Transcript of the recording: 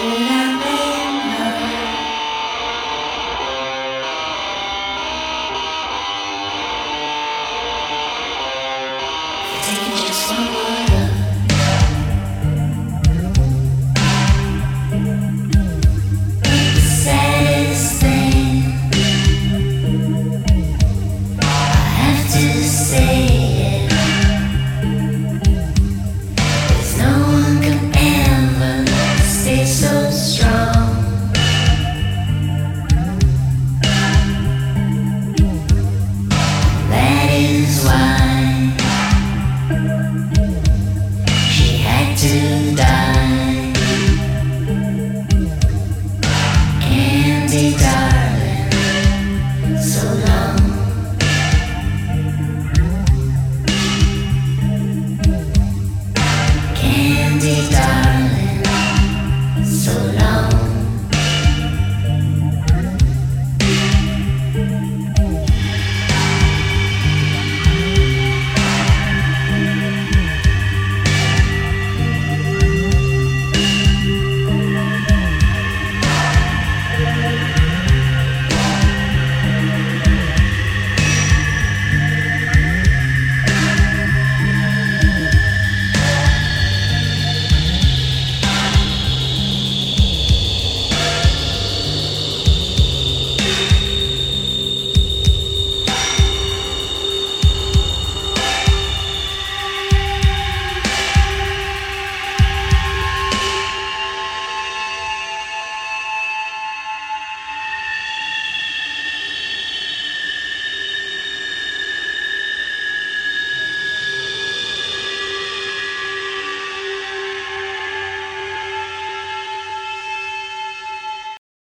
Take me somewhere.